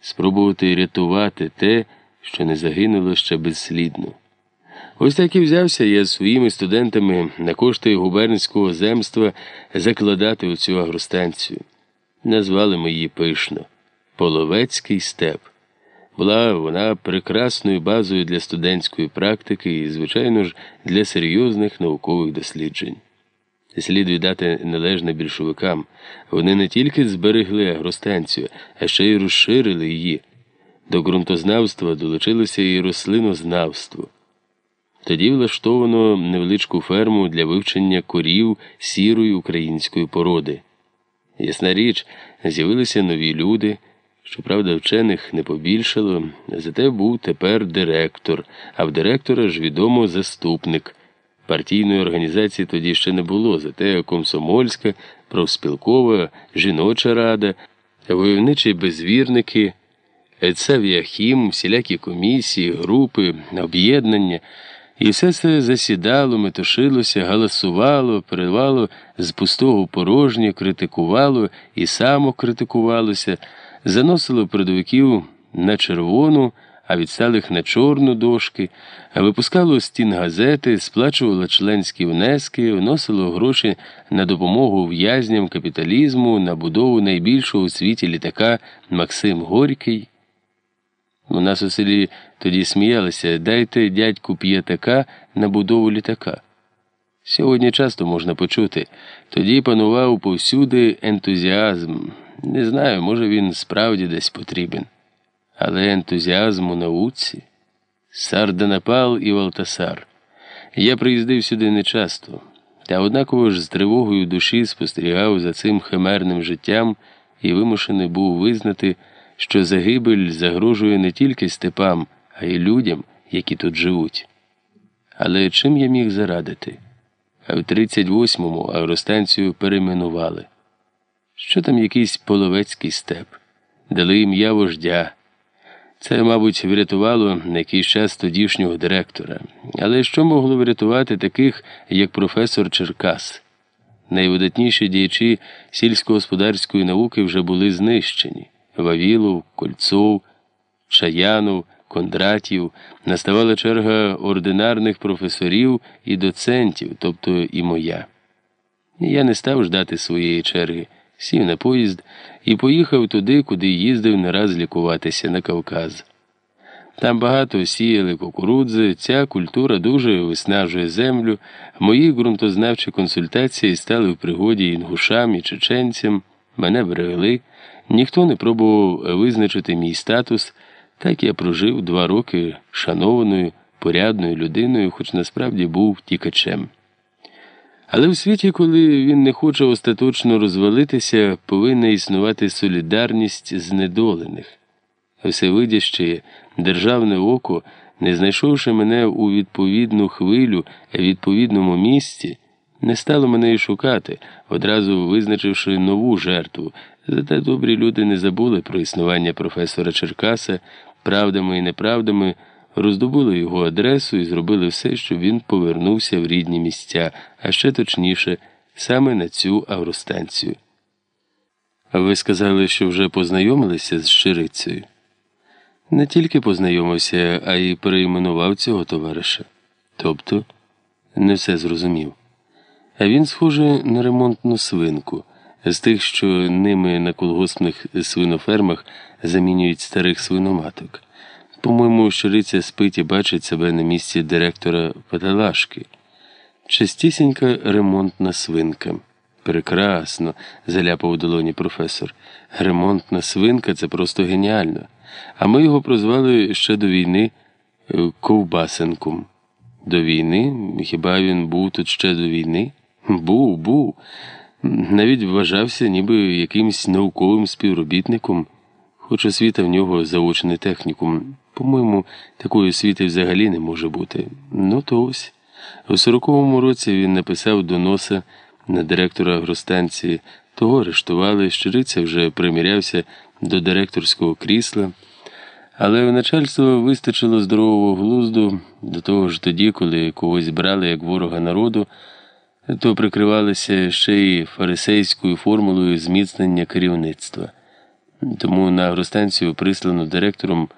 спробувати рятувати те, що не загинуло ще безслідно. Ось так і взявся я з своїми студентами на кошти губернського земства закладати оцю агростанцію. Назвали ми її пишно Половецький степ. Була вона прекрасною базою для студентської практики і, звичайно ж, для серйозних наукових досліджень. Слід віддати належне більшовикам. Вони не тільки зберегли агростанцію, а ще й розширили її. До ґрунтознавства долучилося і рослинознавство. Тоді влаштовано невеличку ферму для вивчення корів сірої української породи. Ясна річ, з'явилися нові люди. Щоправда, вчених не побільшало, зате був тепер директор, а в директора ж відомо заступник. Партійної організації тоді ще не було, зате комсомольська, профспілкова, жіноча рада, войовничі безвірники, Ецавіахім, всілякі комісії, групи, об'єднання. І все це засідало, метушилося, галасувало, перевало з пустого порожнє, критикувало і самокритикувалося, заносило передовиків на червону, а відсталих на чорну дошки, випускало стін газети, сплачувало членські внески, вносило гроші на допомогу в'язням капіталізму, на будову найбільшого у світі літака Максим Горький. У нас у селі тоді сміялися дайте дядьку п'ятака на будову літака. Сьогодні часто можна почути. Тоді панував повсюди ентузіазм. Не знаю, може він справді десь потрібен. Але ентузіазм у науці Сарданапал і Валтасар. Я приїздив сюди нечасто, та однаково ж з тривогою душі спостерігав за цим химерним життям і вимушений був визнати що загибель загрожує не тільки степам, а й людям, які тут живуть. Але чим я міг зарадити? А в 38-му агростанцію перейменували. Що там якийсь половецький степ, дали ім'я вождя. Це, мабуть, врятувало на якийсь час тодішнього директора. Але що могло врятувати таких, як професор Черкас? Найвидатніші діячі сільськогосподарської науки вже були знищені. Вавілов, Кольцов, Шаянов, Кондратів, наставала черга ординарних професорів і доцентів, тобто і моя. Я не став ждати своєї черги, сів на поїзд і поїхав туди, куди їздив не раз лікуватися на Кавказ. Там багато сіяли кукурудзи, ця культура дуже виснажує землю. Мої ґрунтознавчі консультації стали в пригоді інгушам і чеченцям, мене берегли. Ніхто не пробував визначити мій статус, так я прожив два роки шанованою, порядною людиною, хоч насправді був тікачем. Але в світі, коли він не хоче остаточно розвалитися, повинна існувати солідарність знедолених. Всевидяще державне око, не знайшовши мене у відповідну хвилю, відповідному місці, не стало мене і шукати, одразу визначивши нову жертву. Зате добрі люди не забули про існування професора Черкаса, правдами і неправдами, роздобули його адресу і зробили все, щоб він повернувся в рідні місця, а ще точніше, саме на цю агростанцію. А ви сказали, що вже познайомилися з Ширицею? Не тільки познайомився, а й перейменував цього товариша. Тобто не все зрозумів. А він, схоже, на ремонтну свинку з тих, що ними на колгоспних свинофермах замінюють старих свиноматок. По-моєму, щориця спить і бачить себе на місці директора Паталашки. Частісінька ремонтна свинка. Прекрасно, заляпав у долоні професор. Ремонтна свинка це просто геніально. А ми його прозвали ще до війни е, Ковбасенком. До війни? Хіба він був тут ще до війни? Був, був. Навіть вважався ніби якимсь науковим співробітником, хоч освіта в нього заочний технікум. По-моєму, такої освіти взагалі не може бути. Ну то ось. У 40-му році він написав доноса на директора агростанції, того арештували, щириця вже примірявся до директорського крісла. Але у начальство вистачило здорового глузду до того ж тоді, коли когось брали як ворога народу то прикривалися ще й фарисейською формулою зміцнення керівництва. Тому на агростанцію прислану директором